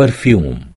perfume